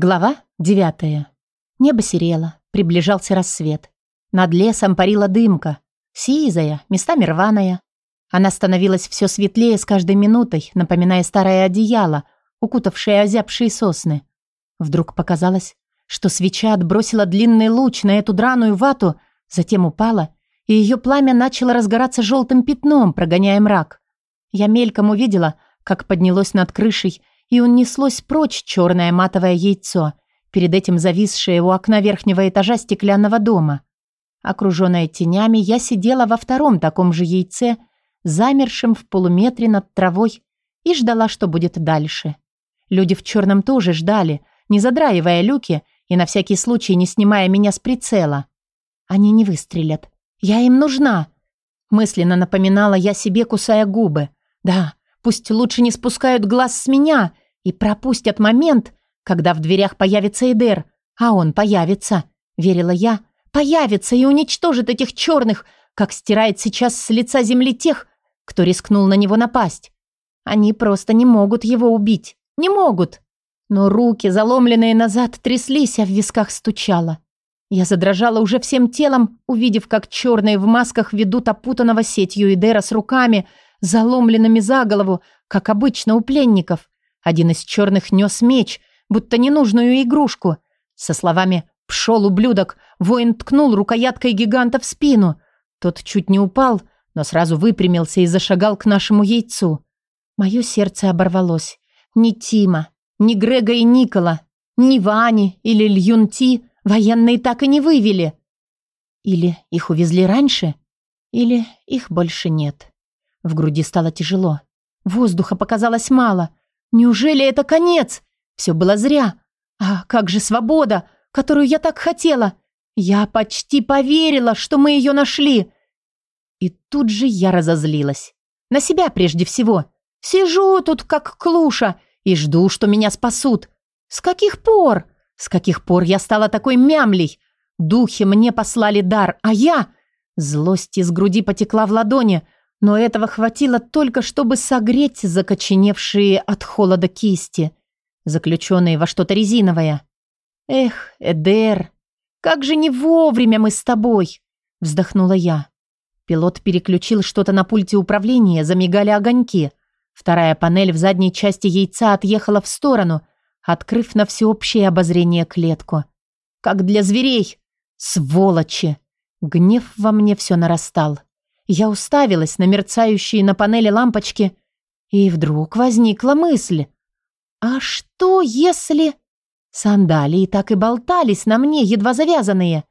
Глава девятая. Небо серело, приближался рассвет. Над лесом парила дымка, сизая, местами рваная. Она становилась все светлее с каждой минутой, напоминая старое одеяло, укутавшее озябшие сосны. Вдруг показалось, что свеча отбросила длинный луч на эту драную вату, затем упала, и ее пламя начало разгораться желтым пятном, прогоняя мрак. Я мельком увидела, как поднялось над крышей и унеслось прочь черное матовое яйцо, перед этим зависшее у окна верхнего этажа стеклянного дома. Окруженная тенями, я сидела во втором таком же яйце, замершем в полуметре над травой, и ждала, что будет дальше. Люди в черном тоже ждали, не задраивая люки и на всякий случай не снимая меня с прицела. Они не выстрелят. Я им нужна. Мысленно напоминала я себе, кусая губы. Да, Пусть лучше не спускают глаз с меня и пропустят момент, когда в дверях появится Эдер. А он появится, верила я, появится и уничтожит этих черных, как стирает сейчас с лица земли тех, кто рискнул на него напасть. Они просто не могут его убить. Не могут. Но руки, заломленные назад, тряслись, а в висках стучало. Я задрожала уже всем телом, увидев, как черные в масках ведут опутанного сетью Эдера с руками, заломленными за голову, как обычно у пленников. Один из черных нес меч, будто ненужную игрушку. Со словами «Пшел, ублюдок!» воин ткнул рукояткой гиганта в спину. Тот чуть не упал, но сразу выпрямился и зашагал к нашему яйцу. Мое сердце оборвалось. Ни Тима, ни Грега и Никола, ни Вани или Льюнти военные так и не вывели. Или их увезли раньше, или их больше нет. В груди стало тяжело. Воздуха показалось мало. Неужели это конец? Все было зря. А как же свобода, которую я так хотела? Я почти поверила, что мы ее нашли. И тут же я разозлилась. На себя прежде всего. Сижу тут как клуша и жду, что меня спасут. С каких пор? С каких пор я стала такой мямлей? Духи мне послали дар, а я... Злость из груди потекла в ладони, но этого хватило только, чтобы согреть закоченевшие от холода кисти, заключенные во что-то резиновое. «Эх, Эдер, как же не вовремя мы с тобой!» – вздохнула я. Пилот переключил что-то на пульте управления, замигали огоньки. Вторая панель в задней части яйца отъехала в сторону, открыв на всеобщее обозрение клетку. «Как для зверей! Сволочи!» Гнев во мне все нарастал. Я уставилась на мерцающие на панели лампочки, и вдруг возникла мысль. А что если... Сандалии так и болтались на мне, едва завязанные.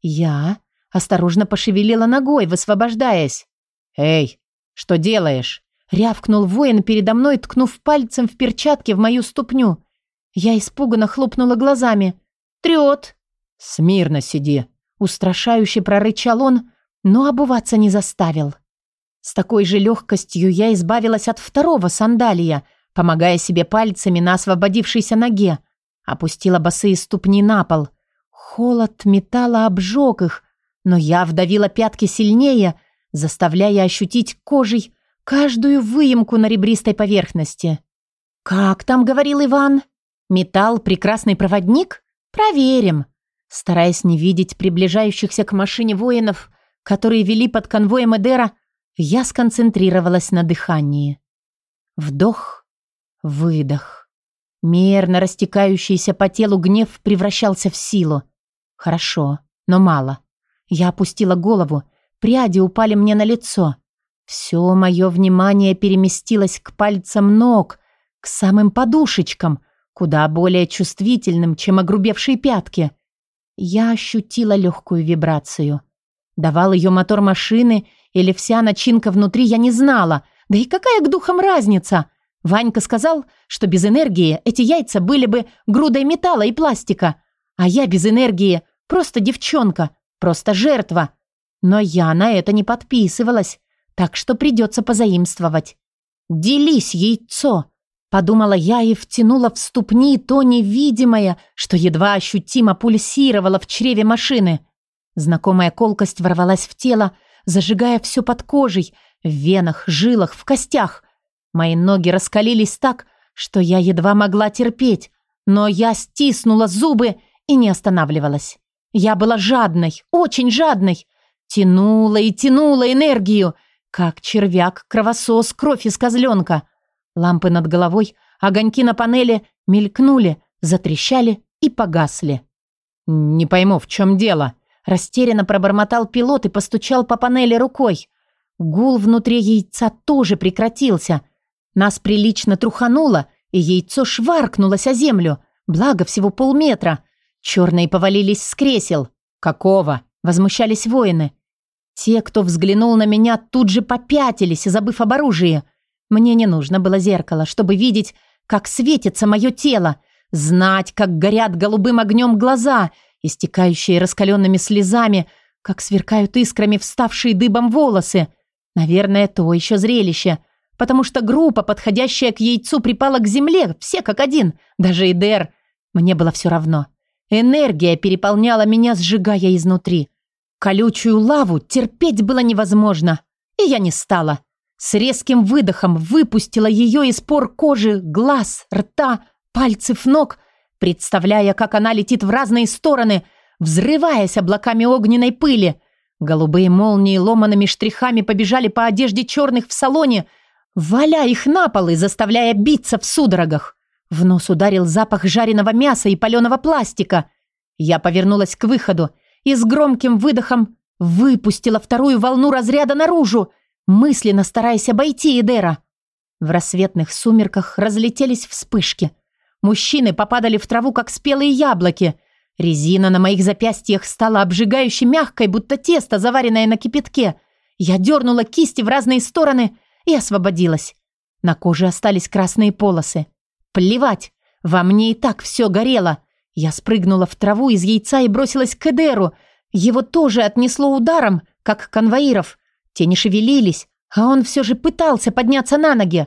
Я осторожно пошевелила ногой, высвобождаясь. «Эй, что делаешь?» Рявкнул воин передо мной, ткнув пальцем в перчатке в мою ступню. Я испуганно хлопнула глазами. «Трет!» «Смирно сиди!» Устрашающе прорычал он, но обуваться не заставил. С такой же легкостью я избавилась от второго сандалия, помогая себе пальцами на освободившейся ноге. Опустила босые ступни на пол. Холод металла обжег их, но я вдавила пятки сильнее, заставляя ощутить кожей каждую выемку на ребристой поверхности. «Как там?» — говорил Иван. «Металл — прекрасный проводник? Проверим». Стараясь не видеть приближающихся к машине воинов, которые вели под конвоем Эдера, я сконцентрировалась на дыхании. Вдох, выдох. Мерно растекающийся по телу гнев превращался в силу. Хорошо, но мало. Я опустила голову, пряди упали мне на лицо. Все мое внимание переместилось к пальцам ног, к самым подушечкам, куда более чувствительным, чем огрубевшие пятки. Я ощутила легкую вибрацию — Давал ее мотор машины или вся начинка внутри, я не знала. Да и какая к духам разница? Ванька сказал, что без энергии эти яйца были бы грудой металла и пластика. А я без энергии просто девчонка, просто жертва. Но я на это не подписывалась, так что придется позаимствовать. «Делись, яйцо!» Подумала я и втянула в ступни то невидимое, что едва ощутимо пульсировало в чреве машины – Знакомая колкость ворвалась в тело, зажигая все под кожей, в венах, жилах, в костях. Мои ноги раскалились так, что я едва могла терпеть, Но я стиснула зубы и не останавливалась. Я была жадной, очень жадной. Тянула и тянула энергию, как червяк-кровосос кровь из козленка. Лампы над головой, огоньки на панели мелькнули, затрещали и погасли. «Не пойму, в чем дело?» Растерянно пробормотал пилот и постучал по панели рукой. Гул внутри яйца тоже прекратился. Нас прилично трухануло, и яйцо шваркнулось о землю. Благо, всего полметра. Черные повалились с кресел. «Какого?» – возмущались воины. Те, кто взглянул на меня, тут же попятились, забыв об оружии. Мне не нужно было зеркало, чтобы видеть, как светится мое тело, знать, как горят голубым огнем глаза, истекающие раскаленными слезами, как сверкают искрами вставшие дыбом волосы. Наверное, то еще зрелище, потому что группа, подходящая к яйцу, припала к земле, все как один, даже Идер. Мне было все равно. Энергия переполняла меня, сжигая изнутри. Колючую лаву терпеть было невозможно, и я не стала. С резким выдохом выпустила ее из пор кожи, глаз, рта, пальцев ног, представляя, как она летит в разные стороны, взрываясь облаками огненной пыли. Голубые молнии ломаными штрихами побежали по одежде черных в салоне, валя их на пол и заставляя биться в судорогах. В нос ударил запах жареного мяса и паленого пластика. Я повернулась к выходу и с громким выдохом выпустила вторую волну разряда наружу, мысленно стараясь обойти Эдера. В рассветных сумерках разлетелись вспышки. Мужчины попадали в траву, как спелые яблоки. Резина на моих запястьях стала обжигающе мягкой, будто тесто, заваренное на кипятке. Я дернула кисти в разные стороны и освободилась. На коже остались красные полосы. Плевать, во мне и так все горело. Я спрыгнула в траву из яйца и бросилась к Эдеру. Его тоже отнесло ударом, как конвоиров. Те не шевелились, а он все же пытался подняться на ноги.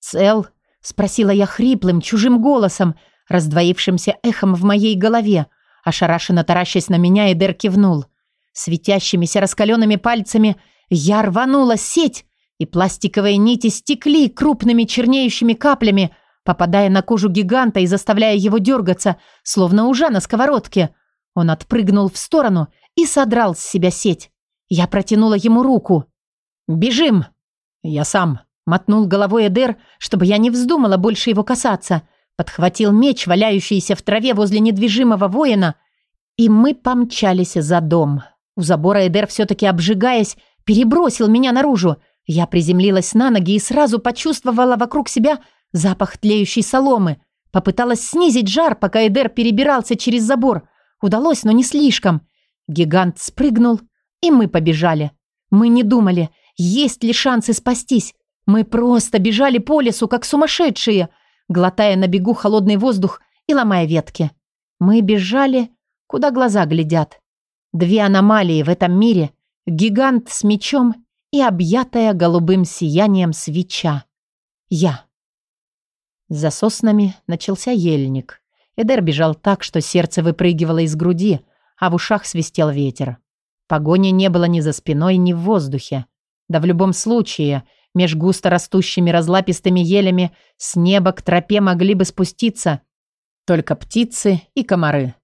«Цел?» – спросила я хриплым, чужим голосом, раздвоившимся эхом в моей голове. Ошарашенно таращась на меня, Эдер кивнул. Светящимися раскаленными пальцами я рванула сеть, и пластиковые нити стекли крупными чернеющими каплями – попадая на кожу гиганта и заставляя его дергаться, словно ужа на сковородке. Он отпрыгнул в сторону и содрал с себя сеть. Я протянула ему руку. «Бежим!» «Я сам», — мотнул головой Эдер, чтобы я не вздумала больше его касаться. Подхватил меч, валяющийся в траве возле недвижимого воина, и мы помчались за дом. У забора Эдер, все-таки обжигаясь, перебросил меня наружу. Я приземлилась на ноги и сразу почувствовала вокруг себя Запах тлеющей соломы. Попыталась снизить жар, пока Эдер перебирался через забор. Удалось, но не слишком. Гигант спрыгнул, и мы побежали. Мы не думали, есть ли шансы спастись. Мы просто бежали по лесу, как сумасшедшие, глотая на бегу холодный воздух и ломая ветки. Мы бежали, куда глаза глядят. Две аномалии в этом мире — гигант с мечом и объятая голубым сиянием свеча. Я. За соснами начался ельник. Эдер бежал так, что сердце выпрыгивало из груди, а в ушах свистел ветер. Погони не было ни за спиной, ни в воздухе. Да в любом случае, меж густо растущими разлапистыми елями с неба к тропе могли бы спуститься только птицы и комары.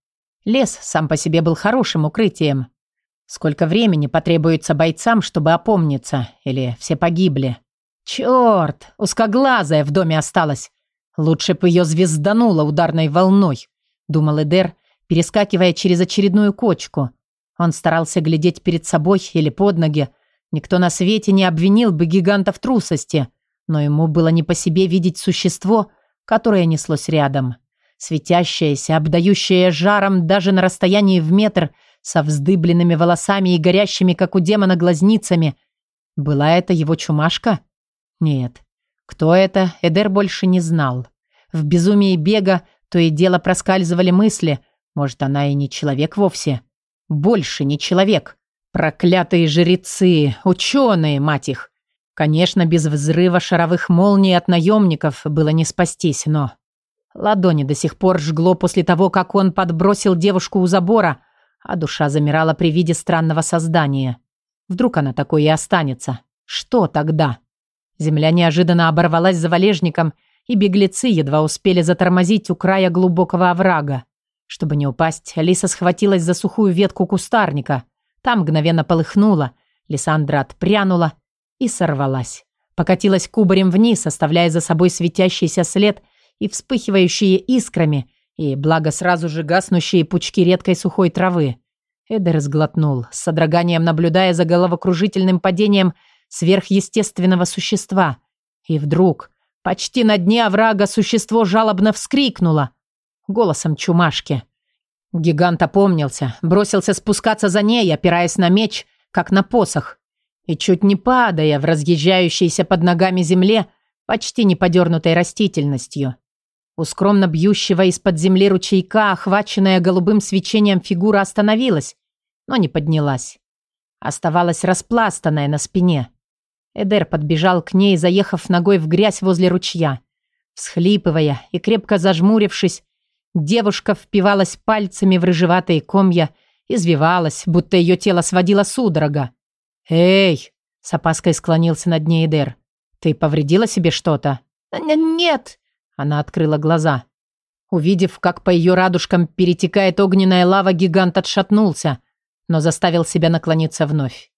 Лес сам по себе был хорошим укрытием. Сколько времени потребуется бойцам, чтобы опомниться, или все погибли? Черт, узкоглазая в доме осталась. Лучше бы ее звездануло ударной волной, думал Эдер, перескакивая через очередную кочку. Он старался глядеть перед собой или под ноги. Никто на свете не обвинил бы гиганта в трусости, но ему было не по себе видеть существо, которое неслось рядом. Светящееся, обдающее жаром даже на расстоянии в метр, со вздыбленными волосами и горящими, как у демона, глазницами. Была это его чумашка? Нет, кто это, Эдер больше не знал. В безумии бега то и дело проскальзывали мысли. Может, она и не человек вовсе. Больше не человек. Проклятые жрецы, ученые, мать их. Конечно, без взрыва шаровых молний от наемников было не спастись, но... Ладони до сих пор жгло после того, как он подбросил девушку у забора, а душа замирала при виде странного создания. Вдруг она такой и останется. Что тогда? Земля неожиданно оборвалась за валежником, и беглецы едва успели затормозить у края глубокого оврага. Чтобы не упасть, Алиса схватилась за сухую ветку кустарника. Там мгновенно полыхнула, Лиссандра отпрянула и сорвалась. Покатилась кубарем вниз, оставляя за собой светящийся след и вспыхивающие искрами, и, благо, сразу же гаснущие пучки редкой сухой травы. Эдер сглотнул, с содроганием наблюдая за головокружительным падением сверхъестественного существа. И вдруг, почти на дне оврага, существо жалобно вскрикнуло. Голосом чумашки. Гигант опомнился, бросился спускаться за ней, опираясь на меч, как на посох. И чуть не падая в разъезжающейся под ногами земле, почти не подернутой растительностью. У скромно бьющего из-под земли ручейка, охваченная голубым свечением фигура остановилась, но не поднялась. Оставалась распластанная на спине. Эдер подбежал к ней, заехав ногой в грязь возле ручья. Всхлипывая и крепко зажмурившись, девушка впивалась пальцами в рыжеватые комья, извивалась, будто ее тело сводило судорога. «Эй!» — с опаской склонился над ней Эдер. «Ты повредила себе что-то?» «Нет!» — она открыла глаза. Увидев, как по ее радужкам перетекает огненная лава, гигант отшатнулся — но заставил себя наклониться вновь.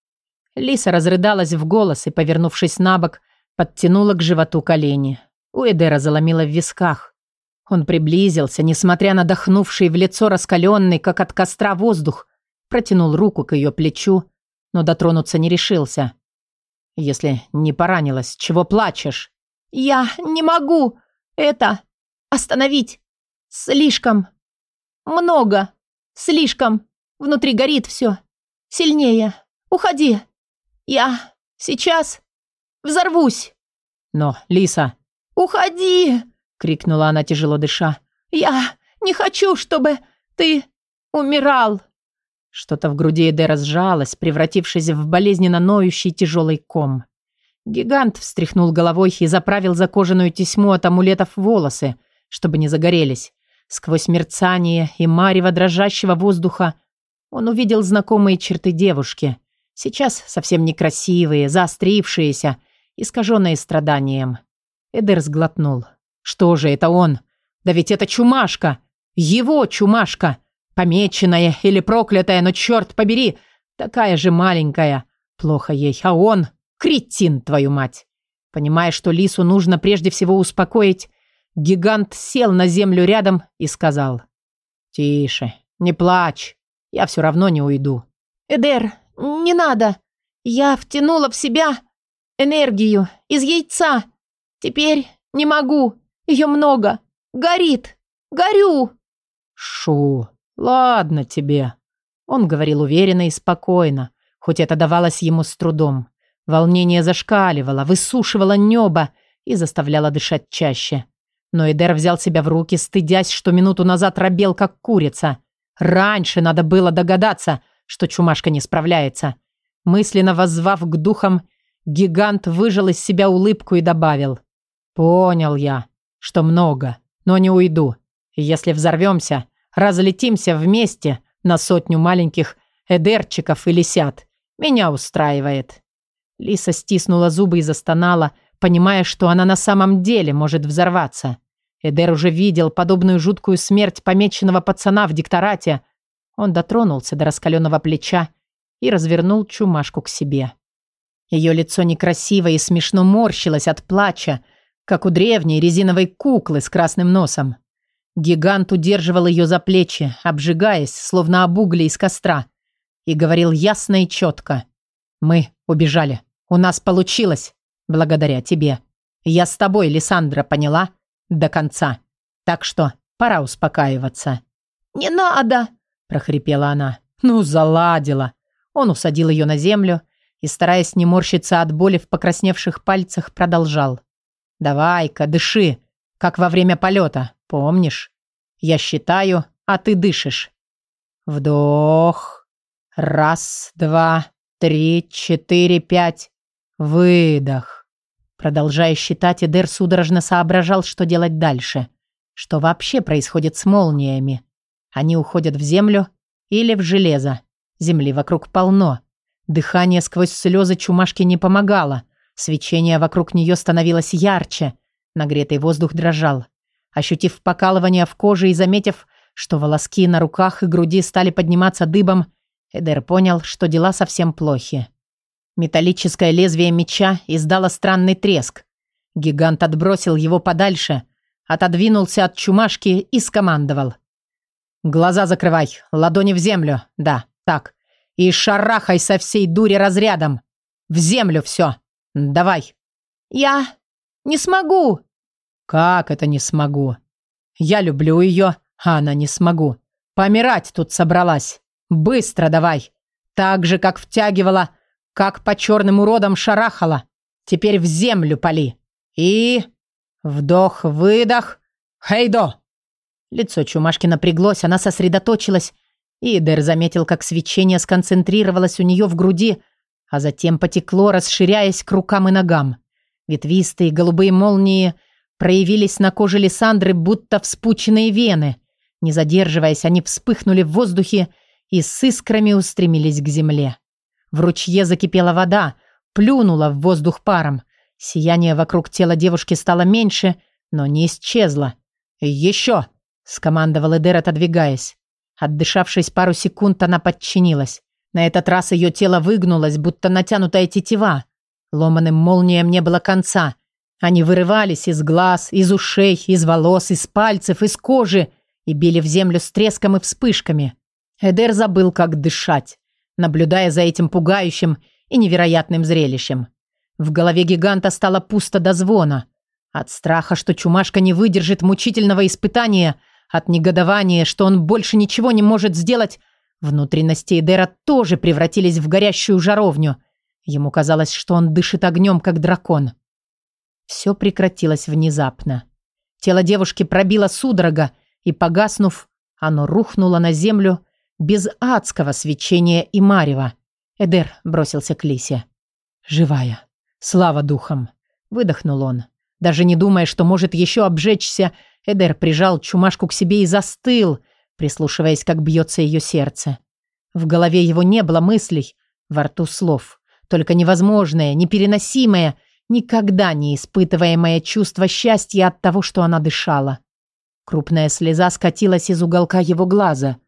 Лиса разрыдалась в голос и, повернувшись на бок, подтянула к животу колени. У Эдера заломила в висках. Он приблизился, несмотря на дохнувший в лицо раскаленный, как от костра, воздух, протянул руку к ее плечу, но дотронуться не решился. «Если не поранилась, чего плачешь?» «Я не могу это остановить. Слишком много. Слишком Внутри горит все. Сильнее. Уходи. Я сейчас взорвусь. Но, Лиса... «Уходи!» — крикнула она, тяжело дыша. «Я не хочу, чтобы ты умирал!» Что-то в груди Эдера сжалось, превратившись в болезненно ноющий тяжелый ком. Гигант встряхнул головой и заправил за кожаную тесьму от амулетов волосы, чтобы не загорелись. Сквозь мерцание и марево дрожащего воздуха он увидел знакомые черты девушки. Сейчас совсем некрасивые, заострившиеся, искаженные страданием. Эдер сглотнул. Что же это он? Да ведь это чумашка! Его чумашка! Помеченная или проклятая, но черт побери, такая же маленькая. Плохо ей, а он — кретин, твою мать! Понимая, что лису нужно прежде всего успокоить, гигант сел на землю рядом и сказал. «Тише, не плачь. Я все равно не уйду. Эдер, не надо. Я втянула в себя энергию из яйца. Теперь не могу. Ее много. Горит. Горю. Шу. Ладно тебе. Он говорил уверенно и спокойно, хоть это давалось ему с трудом. Волнение зашкаливало, высушивало небо и заставляло дышать чаще. Но Эдер взял себя в руки, стыдясь, что минуту назад робел, как курица. Раньше надо было догадаться, что чумашка не справляется. Мысленно воззвав к духам, гигант выжил из себя улыбку и добавил. «Понял я, что много, но не уйду. Если взорвемся, разлетимся вместе на сотню маленьких эдерчиков и лисят. Меня устраивает». Лиса стиснула зубы и застонала, понимая, что она на самом деле может взорваться. Эдер уже видел подобную жуткую смерть помеченного пацана в дикторате. Он дотронулся до раскаленного плеча и развернул чумашку к себе. Ее лицо некрасиво и смешно морщилось от плача, как у древней резиновой куклы с красным носом. Гигант удерживал ее за плечи, обжигаясь, словно об угле из костра, и говорил ясно и четко. «Мы убежали. У нас получилось. Благодаря тебе. Я с тобой, Лиссандра, поняла?» до конца. Так что пора успокаиваться». «Не надо!» – прохрипела она. «Ну, заладила!» Он усадил ее на землю и, стараясь не морщиться от боли в покрасневших пальцах, продолжал. «Давай-ка, дыши, как во время полета, помнишь? Я считаю, а ты дышишь. Вдох. Раз, два, три, четыре, пять. Выдох. Продолжая считать, Эдер судорожно соображал, что делать дальше. Что вообще происходит с молниями? Они уходят в землю или в железо. Земли вокруг полно. Дыхание сквозь слезы чумашки не помогало. Свечение вокруг нее становилось ярче. Нагретый воздух дрожал. Ощутив покалывание в коже и заметив, что волоски на руках и груди стали подниматься дыбом, Эдер понял, что дела совсем плохи. Металлическое лезвие меча издало странный треск. Гигант отбросил его подальше, отодвинулся от чумашки и скомандовал. «Глаза закрывай, ладони в землю, да, так, и шарахай со всей дури разрядом. В землю все, давай». «Я не смогу!» «Как это не смогу? Я люблю ее, а она не смогу. Помирать тут собралась. Быстро давай. Так же, как втягивала, как по черным уродам шарахала. Теперь в землю пали. И... Вдох-выдох. Хейдо!» Лицо Чумашки напряглось, она сосредоточилась. И Дэр заметил, как свечение сконцентрировалось у нее в груди, а затем потекло, расширяясь к рукам и ногам. Ветвистые голубые молнии проявились на коже Лиссандры, будто вспученные вены. Не задерживаясь, они вспыхнули в воздухе и с искрами устремились к земле. В ручье закипела вода, плюнула в воздух паром. Сияние вокруг тела девушки стало меньше, но не исчезло. «Еще!» – скомандовал Эдер, отодвигаясь. Отдышавшись пару секунд, она подчинилась. На этот раз ее тело выгнулось, будто натянутая тетива. Ломаным молниям не было конца. Они вырывались из глаз, из ушей, из волос, из пальцев, из кожи и били в землю с треском и вспышками. Эдер забыл, как дышать, наблюдая за этим пугающим и невероятным зрелищем. В голове гиганта стало пусто до звона. От страха, что чумашка не выдержит мучительного испытания, от негодования, что он больше ничего не может сделать, внутренности Эдера тоже превратились в горящую жаровню. Ему казалось, что он дышит огнем, как дракон. Все прекратилось внезапно. Тело девушки пробило судорога, и, погаснув, оно рухнуло на землю без адского свечения и марева. Эдер бросился к Лисе. «Живая!» «Слава духам!» – выдохнул он. Даже не думая, что может еще обжечься, Эдер прижал чумашку к себе и застыл, прислушиваясь, как бьется ее сердце. В голове его не было мыслей, во рту слов. Только невозможное, непереносимое, никогда не испытываемое чувство счастья от того, что она дышала. Крупная слеза скатилась из уголка его глаза.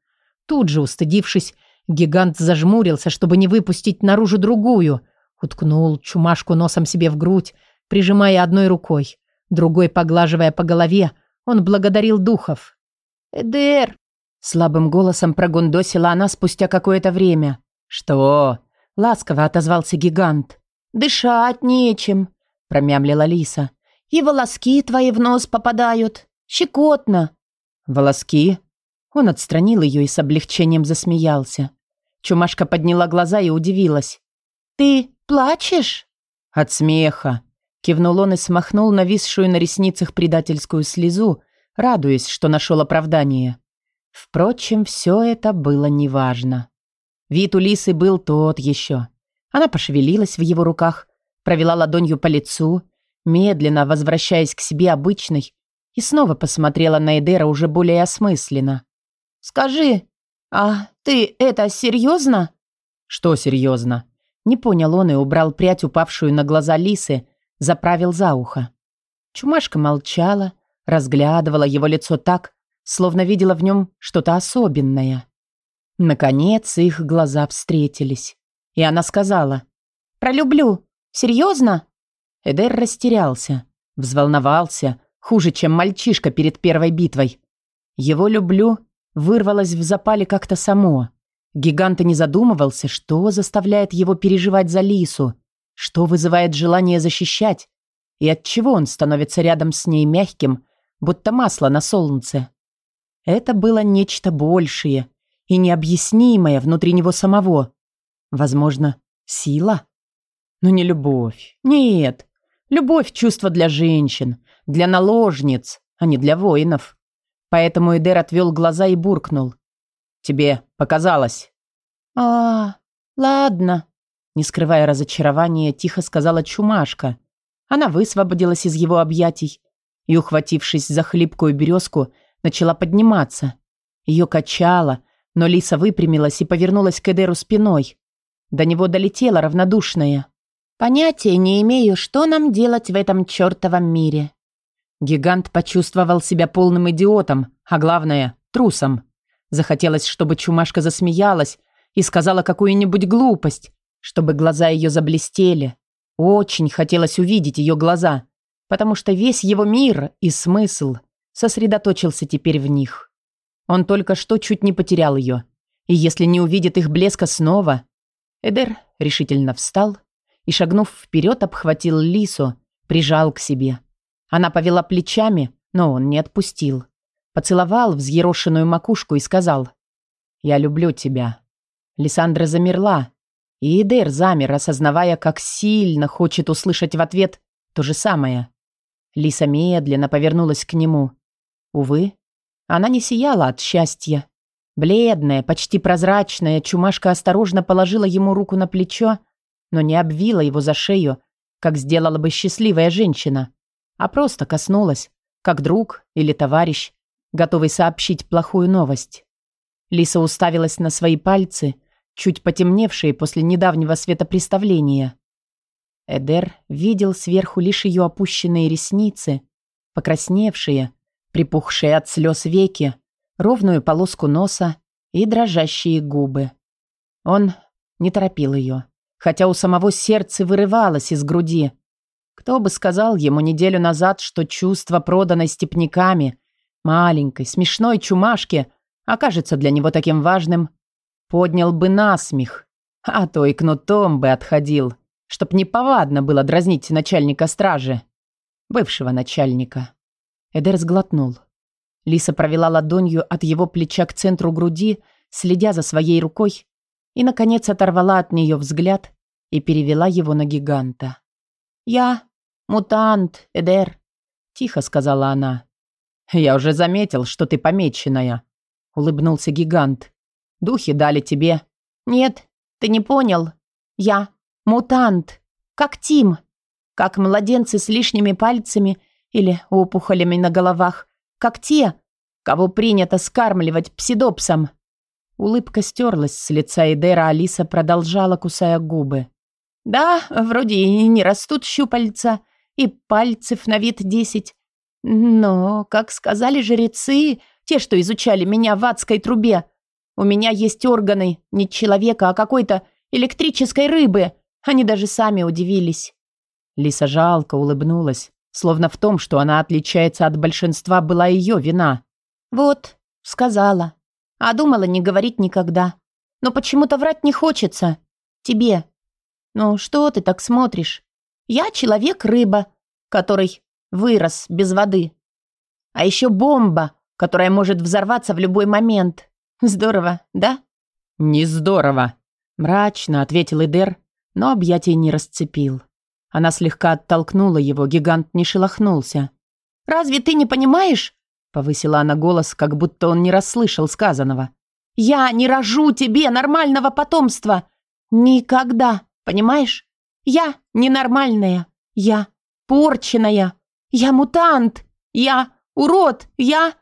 Тут же, устыдившись, гигант зажмурился, чтобы не выпустить наружу другую – Уткнул чумашку носом себе в грудь, прижимая одной рукой, другой поглаживая по голове, он благодарил духов. «Эдер!» Слабым голосом прогундосила она спустя какое-то время. «Что?» — ласково отозвался гигант. «Дышать нечем», — промямлила Лиса. «И волоски твои в нос попадают. Щекотно». «Волоски?» Он отстранил ее и с облегчением засмеялся. Чумашка подняла глаза и удивилась. «Ты «Плачешь?» От смеха. Кивнул он и смахнул нависшую на ресницах предательскую слезу, радуясь, что нашел оправдание. Впрочем, все это было неважно. Вид у Лисы был тот еще. Она пошевелилась в его руках, провела ладонью по лицу, медленно возвращаясь к себе обычной, и снова посмотрела на Эдера уже более осмысленно. «Скажи, а ты это серьезно?» «Что серьезно?» Не понял он и убрал прядь, упавшую на глаза лисы, заправил за ухо. Чумашка молчала, разглядывала его лицо так, словно видела в нем что-то особенное. Наконец их глаза встретились, и она сказала «Пролюблю. Серьезно?» Эдер растерялся, взволновался, хуже, чем мальчишка перед первой битвой. Его «люблю» вырвалось в запале как-то само. Гигант и не задумывался, что заставляет его переживать за Лису, что вызывает желание защищать, и от чего он становится рядом с ней мягким, будто масло на солнце. Это было нечто большее и необъяснимое внутри него самого. Возможно, сила? Но не любовь. Нет. Любовь – чувство для женщин, для наложниц, а не для воинов. Поэтому Эдер отвел глаза и буркнул. «Тебе показалось». «А, ладно», — не скрывая разочарования, тихо сказала Чумашка. Она высвободилась из его объятий и, ухватившись за хлипкую березку, начала подниматься. Ее качало, но Лиса выпрямилась и повернулась к Эдеру спиной. До него долетела равнодушная. «Понятия не имею, что нам делать в этом чертовом мире. Гигант почувствовал себя полным идиотом, а главное – трусом. Захотелось, чтобы чумашка засмеялась и сказала какую-нибудь глупость, чтобы глаза ее заблестели. Очень хотелось увидеть ее глаза, потому что весь его мир и смысл сосредоточился теперь в них. Он только что чуть не потерял ее. И если не увидит их блеска снова... Эдер решительно встал и, шагнув вперед, обхватил Лису, прижал к себе. Она повела плечами, но он не отпустил. Поцеловал взъерошенную макушку и сказал «Я люблю тебя». Лиссандра замерла, и Эдер замер, осознавая, как сильно хочет услышать в ответ то же самое. Лиса медленно повернулась к нему. Увы, она не сияла от счастья. Бледная, почти прозрачная, чумашка осторожно положила ему руку на плечо, но не обвила его за шею, как сделала бы счастливая женщина, а просто коснулась, как друг или товарищ, готовый сообщить плохую новость. Лиса уставилась на свои пальцы, чуть потемневшие после недавнего светопреставления. Эдер видел сверху лишь ее опущенные ресницы, покрасневшие, припухшие от слез веки, ровную полоску носа и дрожащие губы. Он не торопил ее, хотя у самого сердце вырывалось из груди. Кто бы сказал ему неделю назад, что чувство проданной степняками, маленькой, смешной чумашки, окажется для него таким важным, поднял бы насмех, а то и кнутом бы отходил, чтоб неповадно было дразнить начальника стражи, бывшего начальника. Эдер сглотнул. Лиса провела ладонью от его плеча к центру груди, следя за своей рукой, и, наконец, оторвала от нее взгляд и перевела его на гиганта. «Я мутант, Эдер», — тихо сказала она. «Я уже заметил, что ты помеченная», — улыбнулся гигант. «Духи дали тебе». «Нет, ты не понял. Я мутант, как Тим, как младенцы с лишними пальцами или опухолями на головах, как те, кого принято скармливать псидопсом. Улыбка стерлась с лица Эдера, Алиса продолжала, кусая губы. «Да, вроде и не растут щупальца, и пальцев на вид десять. Но, как сказали жрецы, те, что изучали меня в адской трубе, у меня есть органы не человека, а какой-то электрической рыбы. Они даже сами удивились». Лиса жалко улыбнулась. Словно в том, что она отличается от большинства, была ее вина. «Вот», — сказала. А думала не говорить никогда. Но почему-то врать не хочется. Тебе. Ну что ты так смотришь? Я человек-рыба, который вырос без воды. А еще бомба, которая может взорваться в любой момент. Здорово, да? Не здорово, мрачно ответил Идер, но объятий не расцепил. Она слегка оттолкнула его, гигант не шелохнулся. «Разве ты не понимаешь?» Повысила она голос, как будто он не расслышал сказанного. «Я не рожу тебе нормального потомства! Никогда, понимаешь? Я ненормальная, я порченная, я мутант, я урод, я...»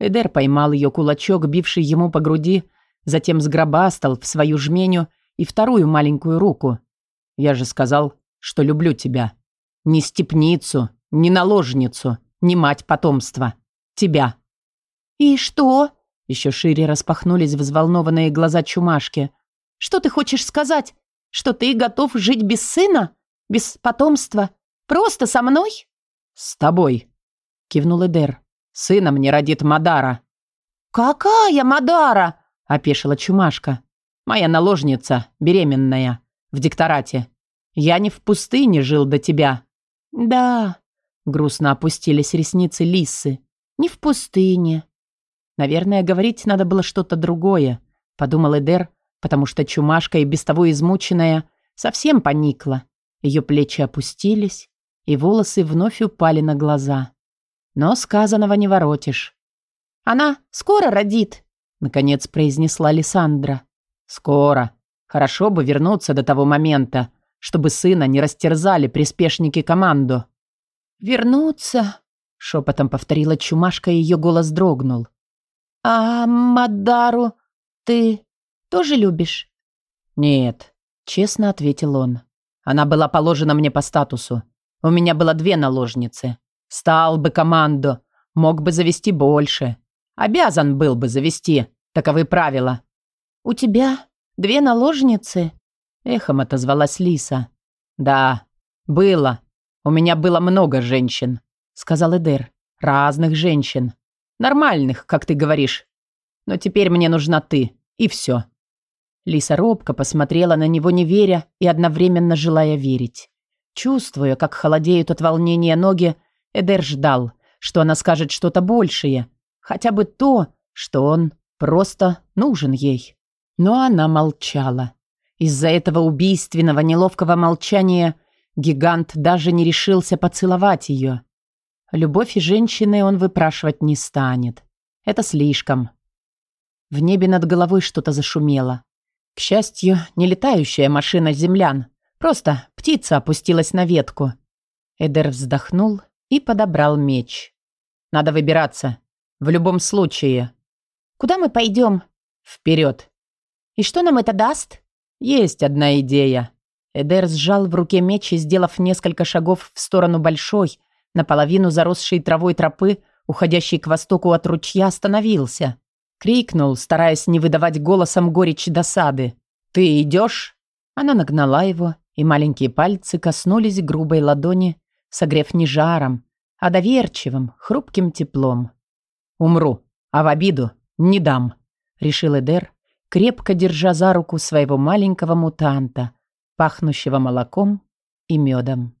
Эдер поймал ее кулачок, бивший ему по груди, затем сгробастал в свою жменю и вторую маленькую руку. «Я же сказал, что люблю тебя. Ни степницу, ни наложницу, ни мать потомства. Тебя». «И что?» Еще шире распахнулись взволнованные глаза чумашки. «Что ты хочешь сказать? Что ты готов жить без сына? Без потомства? Просто со мной?» «С тобой», — кивнул Эдер. «Сына мне родит Мадара». «Какая Мадара?» — опешила чумашка. «Моя наложница, беременная, в дикторате. Я не в пустыне жил до тебя». «Да», — грустно опустились ресницы лисы, — «не в пустыне». «Наверное, говорить надо было что-то другое», — подумал Эдер, потому что чумашка и без того измученная совсем поникла. Ее плечи опустились, и волосы вновь упали на глаза. Но сказанного не воротишь. «Она скоро родит», — наконец произнесла Лиссандра. «Скоро. Хорошо бы вернуться до того момента, чтобы сына не растерзали приспешники команду. «Вернуться?» — шепотом повторила чумашка, и ее голос дрогнул. «А Мадару ты тоже любишь?» «Нет», — честно ответил он. «Она была положена мне по статусу. У меня было две наложницы. Стал бы команду, мог бы завести больше. Обязан был бы завести, таковы правила. «У тебя две наложницы?» Эхом отозвалась Лиса. «Да, было. У меня было много женщин», — сказал Эдер. «Разных женщин. Нормальных, как ты говоришь. Но теперь мне нужна ты, и все». Лиса робко посмотрела на него, не веря и одновременно желая верить. Чувствуя, как холодеют от волнения ноги, Эдер ждал, что она скажет что-то большее, хотя бы то, что он просто нужен ей. Но она молчала. Из-за этого убийственного, неловкого молчания гигант даже не решился поцеловать ее. Любовь и женщины он выпрашивать не станет. Это слишком. В небе над головой что-то зашумело. К счастью, не летающая машина землян. Просто птица опустилась на ветку. Эдер вздохнул и подобрал меч. «Надо выбираться. В любом случае». «Куда мы пойдем?» «Вперед». «И что нам это даст?» «Есть одна идея». Эдер сжал в руке меч и, сделав несколько шагов в сторону большой, наполовину заросшей травой тропы, уходящей к востоку от ручья, остановился. Крикнул, стараясь не выдавать голосом горечь досады. «Ты идешь?» Она нагнала его, и маленькие пальцы коснулись грубой ладони, согрев не жаром, а доверчивым, хрупким теплом. «Умру, а в обиду не дам», — решил Эдер, крепко держа за руку своего маленького мутанта, пахнущего молоком и медом.